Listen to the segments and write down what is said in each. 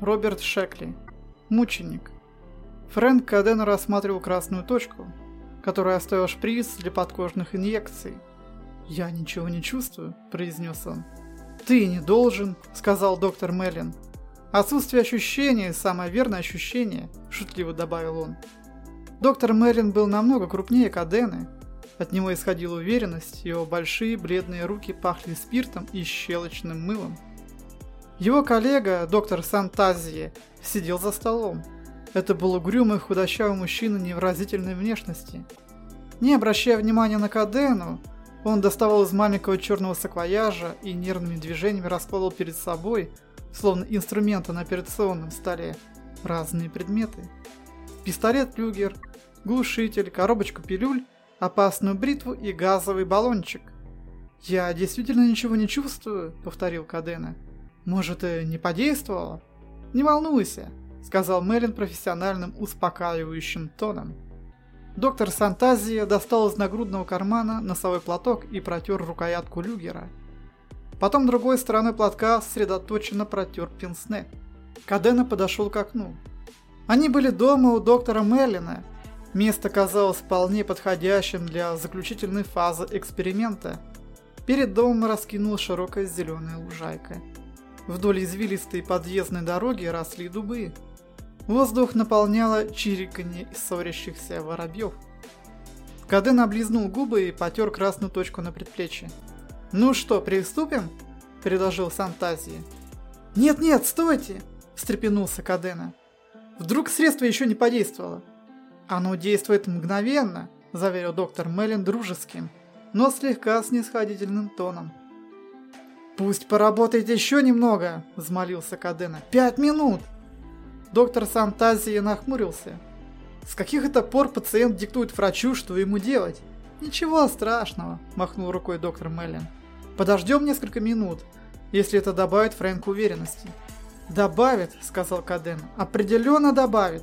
Роберт Шекли, мученик. Фрэнк Каден рассматривал красную точку, которая оставила шприц для подкожных инъекций. «Я ничего не чувствую», – произнес он. «Ты не должен», – сказал доктор Меллин. «Отсутствие ощущения – самое верное ощущение», – шутливо добавил он. Доктор Мерлин был намного крупнее Кадены. От него исходила уверенность, его большие бледные руки пахли спиртом и щелочным мылом. Его коллега, доктор Сантазия, сидел за столом. Это был угрюмый, худощавый мужчина невразительной внешности. Не обращая внимания на Кадену, он доставал из маленького черного саквояжа и нервными движениями раскладывал перед собой, словно инструменты на операционном столе, разные предметы. Пистолет «Люгер», глушитель, коробочку пилюль, опасную бритву и газовый баллончик. «Я действительно ничего не чувствую», — повторил «Кадена». Может, и не подействовало? Не волнуйся, сказал Мэрин профессиональным успокаивающим тоном. Доктор Сантазия достал из нагрудного кармана носовой платок и протер рукоятку люгера. Потом другой стороной платка сосредоточенно протер пенсне. Кадена подошел к окну. Они были дома у доктора Мерлина. Место казалось вполне подходящим для заключительной фазы эксперимента. Перед домом раскинулась широкая зеленая лужайка вдоль извилистой подъездной дороги росли дубы. Воздух наполняло чириканье ссорящихся воробьев. Каден облизнул губы и потер красную точку на предплечье. «Ну что, приступим?» – предложил Сантазии. «Нет-нет, стойте!» – встрепенулся Кадена. «Вдруг средство еще не подействовало?» «Оно действует мгновенно», – заверил доктор Меллин дружеским, но слегка снисходительным тоном. Пусть поработает еще немного!» – взмолился Кадена. «Пять минут!» Доктор с нахмурился. «С каких это пор пациент диктует врачу, что ему делать?» «Ничего страшного», – махнул рукой доктор Меллин. «Подождем несколько минут, если это добавит Фрэнку уверенности». «Добавит», – сказал Каден. «Определенно добавит».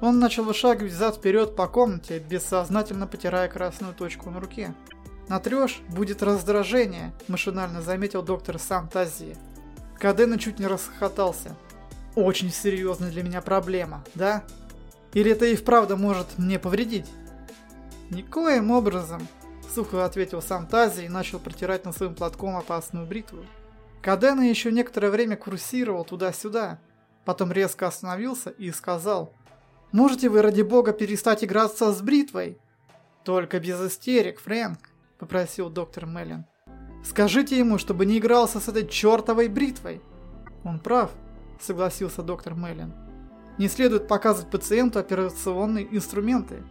Он начал вышагивать взад-вперед по комнате, бессознательно потирая красную точку на руке. «Натрешь, будет раздражение», – машинально заметил доктор Сантази. Кадена чуть не расхохотался. «Очень серьезная для меня проблема, да? Или это и вправду может мне повредить?» «Никоим образом», – сухо ответил Сантази и начал протирать на своим платком опасную бритву. Кадена еще некоторое время курсировал туда-сюда, потом резко остановился и сказал «Можете вы ради бога перестать играться с бритвой?» «Только без истерик, Фрэнк», попросил доктор Меллин. «Скажите ему, чтобы не игрался с этой чертовой бритвой!» «Он прав», — согласился доктор Меллин. «Не следует показывать пациенту операционные инструменты».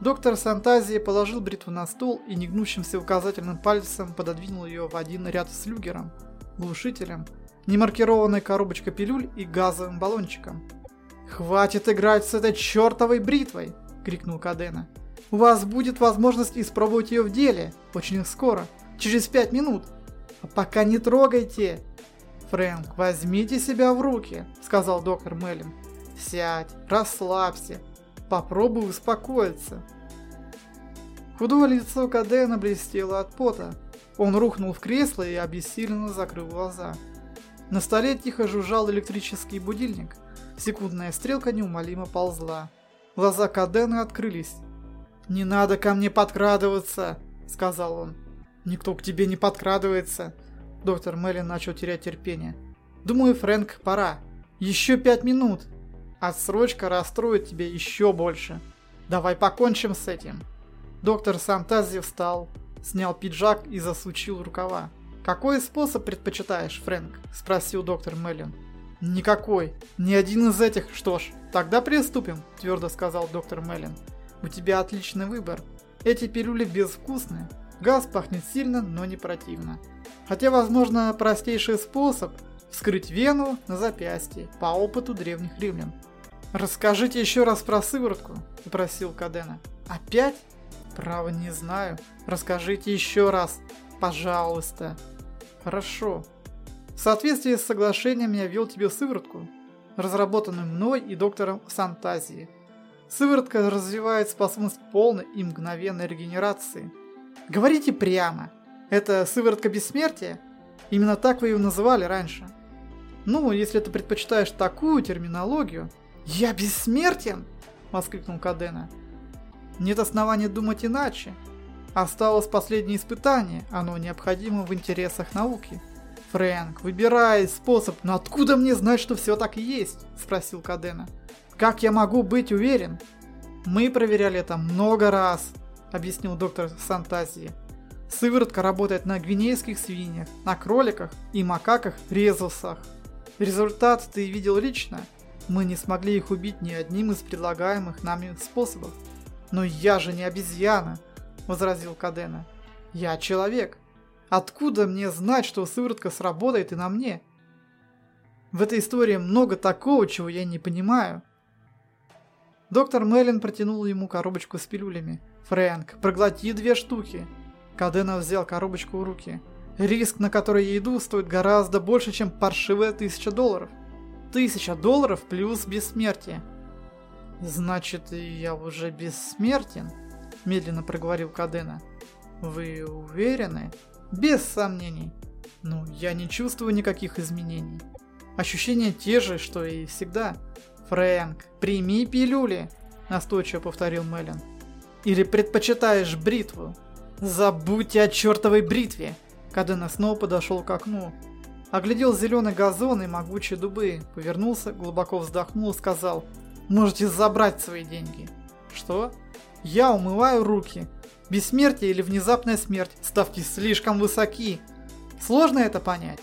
Доктор Сантазии положил бритву на стол и негнущимся указательным пальцем пододвинул ее в один ряд с люгером, глушителем, немаркированной коробочкой пилюль и газовым баллончиком. «Хватит играть с этой чертовой бритвой!» – крикнул Кадена. У вас будет возможность испробовать ее в деле, очень скоро, через пять минут. А пока не трогайте. Фрэнк, возьмите себя в руки, сказал доктор Меллин. Сядь, расслабься, попробуй успокоиться. Худое лицо Кадена блестело от пота. Он рухнул в кресло и обессиленно закрыл глаза. На столе тихо жужжал электрический будильник. Секундная стрелка неумолимо ползла. Глаза Кадена открылись. Не надо ко мне подкрадываться, сказал он. Никто к тебе не подкрадывается. Доктор Меллин начал терять терпение. Думаю, Фрэнк, пора. Еще пять минут. Отсрочка расстроит тебя еще больше. Давай покончим с этим. Доктор Сантази встал, снял пиджак и засучил рукава. «Какой способ предпочитаешь, Фрэнк?» – спросил доктор Меллин. «Никакой. Ни один из этих. Что ж, тогда приступим», – твердо сказал доктор Меллин. У тебя отличный выбор. Эти пилюли безвкусные. Газ пахнет сильно, но не противно. Хотя, возможно, простейший способ – вскрыть вену на запястье по опыту древних римлян. «Расскажите еще раз про сыворотку», – попросил Кадена. «Опять?» «Право не знаю. Расскажите еще раз. Пожалуйста». «Хорошо. В соответствии с соглашением я ввел тебе сыворотку, разработанную мной и доктором Сантазии». Сыворотка развивает способность полной и мгновенной регенерации. Говорите прямо. Это сыворотка бессмертия? Именно так вы ее называли раньше. Ну, если ты предпочитаешь такую терминологию... «Я бессмертен?» – воскликнул Кадена. «Нет основания думать иначе. Осталось последнее испытание, оно необходимо в интересах науки». «Фрэнк, выбирай способ, но откуда мне знать, что все так и есть?» – спросил Кадена. Как я могу быть уверен? Мы проверяли это много раз, объяснил доктор Сантазии. Сыворотка работает на гвинейских свиньях, на кроликах и макаках резусах. Результат ты видел лично. Мы не смогли их убить ни одним из предлагаемых нами способов. Но я же не обезьяна, возразил Кадена. Я человек. Откуда мне знать, что сыворотка сработает и на мне? В этой истории много такого, чего я не понимаю. Доктор Мэллин протянул ему коробочку с пилюлями. Фрэнк, проглоти две штуки. Кадена взял коробочку в руки. Риск, на который я иду, стоит гораздо больше, чем паршивая тысяча долларов. Тысяча долларов плюс бессмертие. Значит, я уже бессмертен? Медленно проговорил Кадена. Вы уверены? Без сомнений. Ну, я не чувствую никаких изменений. Ощущения те же, что и всегда. «Фрэнк, прими пилюли!» – настойчиво повторил Меллин. «Или предпочитаешь бритву?» «Забудьте о чертовой бритве!» Кадена снова подошел к окну. Оглядел зеленый газон и могучие дубы, повернулся, глубоко вздохнул и сказал «Можете забрать свои деньги». «Что?» «Я умываю руки. Бессмертие или внезапная смерть? Ставки слишком высоки. Сложно это понять?»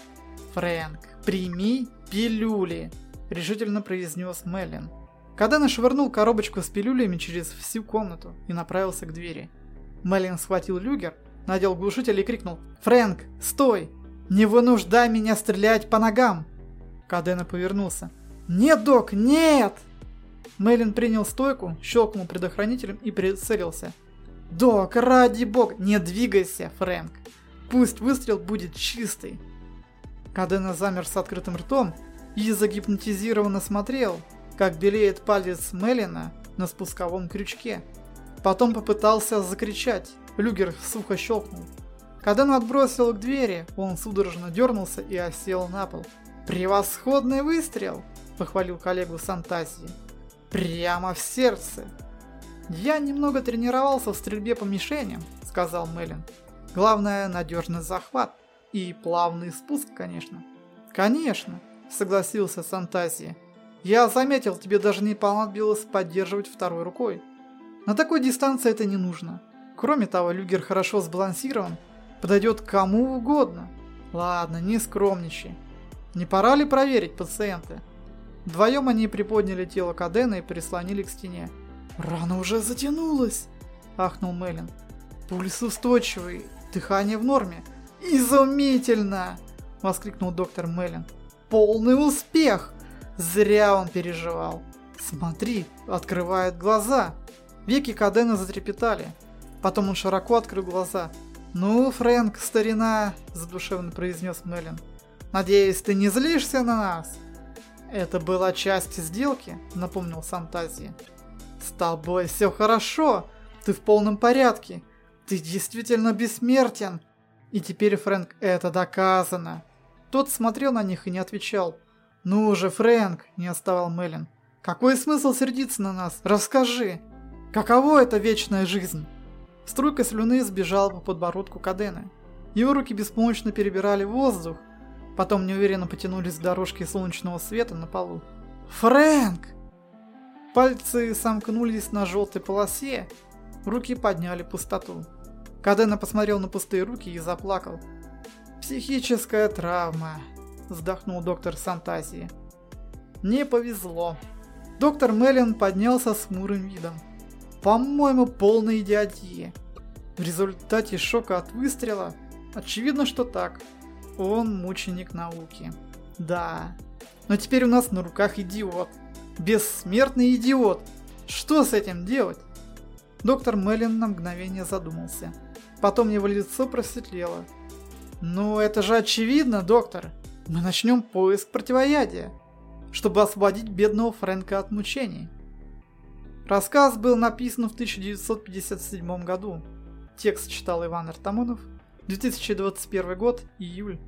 «Фрэнк, прими пилюли!» решительно произнес Меллин. Кадена швырнул коробочку с пилюлями через всю комнату и направился к двери. Меллин схватил люгер, надел глушитель и крикнул «Фрэнк, стой! Не вынуждай меня стрелять по ногам!» Кадена повернулся. «Нет, док, нет!» Меллин принял стойку, щелкнул предохранителем и прицелился. «Док, ради бога, не двигайся, Фрэнк! Пусть выстрел будет чистый!» Кадена замер с открытым ртом, и загипнотизированно смотрел, как белеет палец Мелина на спусковом крючке. Потом попытался закричать. Люгер сухо щелкнул. Когда он отбросил к двери, он судорожно дернулся и осел на пол. «Превосходный выстрел!» – похвалил коллегу Сантасии. «Прямо в сердце!» «Я немного тренировался в стрельбе по мишеням», – сказал Мелин. «Главное – надежный захват. И плавный спуск, конечно». «Конечно!» согласился Сантази. «Я заметил, тебе даже не понадобилось поддерживать второй рукой. На такой дистанции это не нужно. Кроме того, люгер хорошо сбалансирован, подойдет кому угодно. Ладно, не скромничай. Не пора ли проверить пациента?» Вдвоем они приподняли тело Кадена и прислонили к стене. «Рана уже затянулась!» – ахнул Мелин. «Пульс устойчивый, дыхание в норме». «Изумительно!» – воскликнул доктор Меллинд полный успех. Зря он переживал. Смотри, открывает глаза. Веки Кадена затрепетали. Потом он широко открыл глаза. «Ну, Фрэнк, старина!» – задушевно произнес Меллин. «Надеюсь, ты не злишься на нас?» «Это была часть сделки», – напомнил Сантазия. «С тобой все хорошо. Ты в полном порядке. Ты действительно бессмертен. И теперь, Фрэнк, это доказано. Тот смотрел на них и не отвечал. «Ну же, Фрэнк!» – не оставал Мелин. «Какой смысл сердиться на нас? Расскажи! Каково это вечная жизнь?» Струйка слюны сбежала по подбородку Кадены. Его руки беспомощно перебирали воздух, потом неуверенно потянулись к дорожке солнечного света на полу. «Фрэнк!» Пальцы сомкнулись на желтой полосе, руки подняли пустоту. Кадена посмотрел на пустые руки и заплакал. «Психическая травма», – вздохнул доктор Сантасии. «Не повезло». Доктор Меллин поднялся с мурым видом. «По-моему, полный идиотии. В результате шока от выстрела? Очевидно, что так. Он мученик науки. Да. Но теперь у нас на руках идиот. Бессмертный идиот. Что с этим делать?» Доктор Меллин на мгновение задумался. Потом его лицо просветлело. Ну, это же очевидно, доктор. Мы начнем поиск противоядия, чтобы освободить бедного Фрэнка от мучений. Рассказ был написан в 1957 году. Текст читал Иван Артамонов. 2021 год, июль.